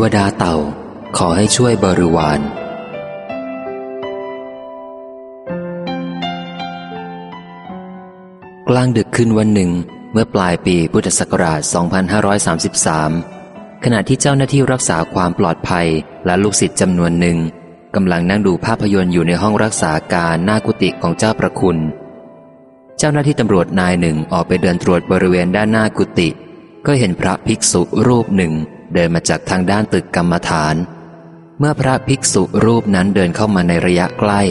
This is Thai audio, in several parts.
วดาเต่าขอให้ช่วยบริวาร กลางดึกคืนวันหนึ่งเมื่อปลายปีพุทธศักราช 2533 ขณะที่เจ้าหน้าที่รักษาความปลอดภัยและลูกศิษย์จำนวนหนึ่งกำลังนั่งดูภาพยนตร์อยู่ในห้องรักษาการหน้ากุฏิของเจ้าประคุณ เจ้าหน้าที่ตำรวจนายหนึ่งออกไปเดินตรวจบริเวณด้านหน้ากุฏิก็เห็นพระภิกษุรูปหนึ่ง เดินมาจากทางด้านตึกกรรมฐาน เมื่อพระภิกษุรูปนั้นเดินเข้ามาในระยะใกล้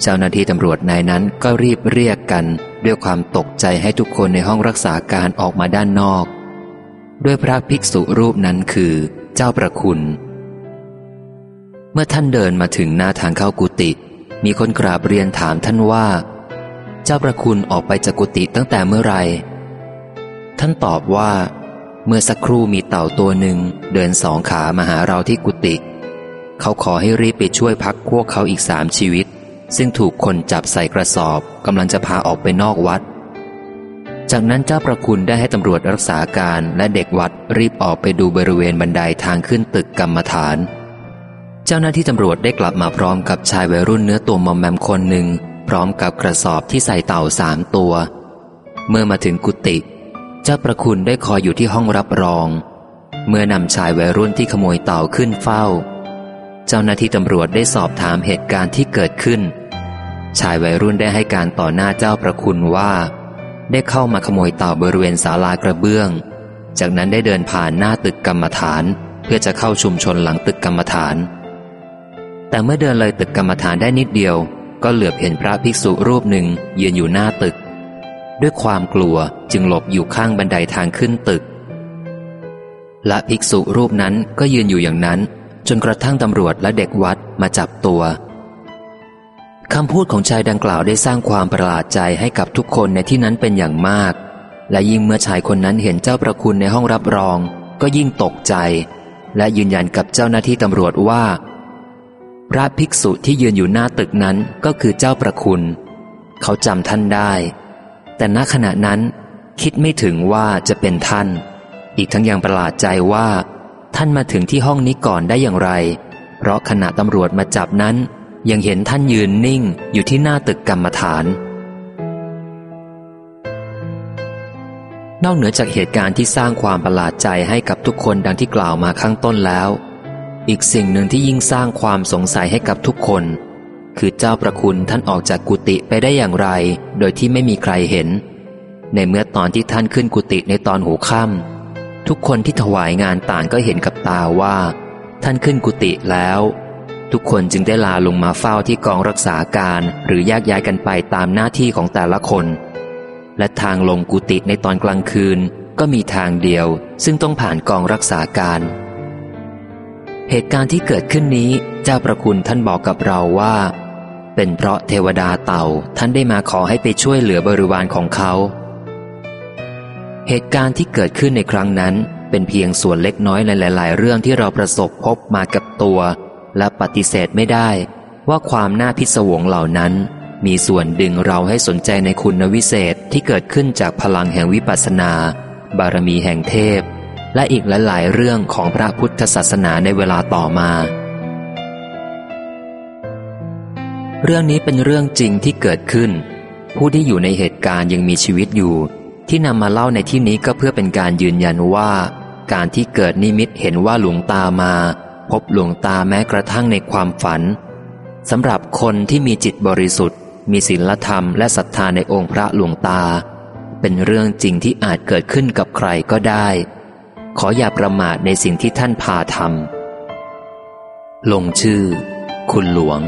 เจ้าหน้าที่ตำรวจนายนั้นก็รีบเรียกกัน ด้วยความตกใจให้ทุกคนในห้องรักษาการออกมาด้านนอก ด้วยพระภิกษุรูปนั้นคือเจ้าประคุณ เมื่อท่านเดินมาถึงหน้าทางเข้ากุฏิมีคนกราบเรียนถามท่านว่า เจ้าประคุณออกไปจากกุฏิตั้งแต่เมื่อไหร่ท่านตอบว่า เมื่อสักครู่มีเต่าตัวหนึ่งเดินสองขามาหาเราที่กุฏิเขาขอให้รีบไปช่วยพักพวกเขาอีกสามชีวิต ซึ่งถูกคนจับใส่กระสอบกำลังจะพาออกไปนอกวัด จากนั้นเจ้าประคุณได้ให้ตำรวจรักษาการและเด็กวัดรีบออกไปดูบริเวณบันไดาทางขึ้นตึกกรรมฐาน เจ้าหน้าที่ตำรวจได้กลับมาพร้อมกับชายวัยรุ่นเนื้อตัวมอมแมมคนหนึ่งพร้อมกับกระสอบที่ใส่เต่าสามตัว เมื่อมาถึงกุฏิ จ้าประคุณได้คอยอยู่ที่ห้องรับรอง เมื่อนำชายวัยรุ่นที่ขโมยเต่าขึ้นเฝ้า เจ้าหน้าที่ตำรวจได้สอบถามเหตุการณ์ที่เกิดขึ้น ชายวัยรุ่นได้ให้การต่อหน้าเจ้าประคุณว่า ได้เข้ามาขโมยเต่าบริเวณศาลากระเบื้อง จากนั้นได้เดินผ่านหน้าตึกกรรมฐาน เพื่อจะเข้าชุมชนหลังตึกกรรมฐาน แต่เมื่อเดินเลยตึกกรรมฐานได้นิดเดียว ก็เหลือบเห็นพระภิกษุรูปหนึ่งยืนอยู่หน้าตึก ด้วยความกลัวจึงหลบอยู่ข้างบันไดาทางขึ้นตึก และภิกษุรูปนั้นก็ยืนอยู่อย่างนั้น จนกระทั่งตำรวจและเด็กวัดมาจับตัวคำพูดของชายดังกล่าวได้สร้างความประหลาดใจให้กับทุกคนในที่นั้นเป็นอย่างมาก และยิ่งเมื่อชายคนนั้นเห็นเจ้าประคุณในห้องรับรอง ก็ยิ่งตกใจ และยืนยันกับเจ้าหน้าที่ตำรวจว่า พระภิกษุที่ยืนอยู่หน้าตึกนั้นก็คือเจ้าประคุณ เขาจำท่านได้ แต่ณขณะนั้น คิดไม่ถึงว่าจะเป็นท่าน อีกทั้งยังประหลาดใจว่า ท่านมาถึงที่ห้องนี้ก่อนได้อย่างไร เพราะขณะตำรวจมาจับนั้น ยังเห็นท่านยืนนิ่งอยู่ที่หน้าตึกกรรมฐาน นอกเหนือจากเหตุการณ์ที่สร้างความประหลาดใจให้กับทุกคนดังที่กล่าวมาข้างต้นแล้ว อีกสิ่งหนึ่งที่ยิ่งสร้างความสงสัยให้กับทุกคน คือเจ้าประคุณท่านออกจากกุฏิไปได้อย่างไร โดยที่ไม่มีใครเห็น ในเมื่อตอนที่ท่านขึ้นกุฏิในตอนหูค่ำทุกคนที่ถวายงานต่างก็เห็นกับตาว่า ท่านขึ้นกุฏิแล้ว ทุกคนจึงได้ลาลงมาเฝ้าที่กองรักษาการหรือแยกย้ายกันไปตามหน้าที่ของแต่ละคน และทางลงกุฏิในตอนกลางคืนก็มีทางเดียว ซึ่งต้องผ่านกองรักษาการเหตุการณ์ที่เกิดขึ้นนี้เจ้าประคุณท่านบอกกับเราว่า เป็นเพราะเทวดาเต่าท่านได้มาขอให้ไปช่วยเหลือบริวารของเขา เหตุการณ์ที่เกิดขึ้นในครั้งนั้น เป็นเพียงส่วนเล็กน้อยในหลาย ๆ เรื่องที่เราประสบพบมากับตัว และปฏิเสธไม่ได้ว่าความน่าพิศวงเหล่านั้น มีส่วนดึงเราให้สนใจในคุณวิเศษที่เกิดขึ้นจากพลังแห่งวิปัสสนา บารมีแห่งเทพ และอีกหลาย ๆ เรื่องของพระพุทธศาสนาในเวลาต่อมา เรื่องนี้เป็นเรื่องจริงที่เกิดขึ้น ผู้ที่อยู่ในเหตุการณ์ยังมีชีวิตอยู่ ที่นำมาเล่าในที่นี้ก็เพื่อเป็นการยืนยันว่า การที่เกิดนิมิตเห็นว่าหลวงตามา พบหลวงตาแม้กระทั่งในความฝันสำหรับคนที่มีจิตบริสุทธิ์ มีศีลธรรมและศรัทธาในองค์พระหลวงตา เป็นเรื่องจริงที่อาจเกิดขึ้นกับใครก็ได้ ขออย่าประมาทในสิ่งที่ท่านพาทำลงชื่อ คุณหลวง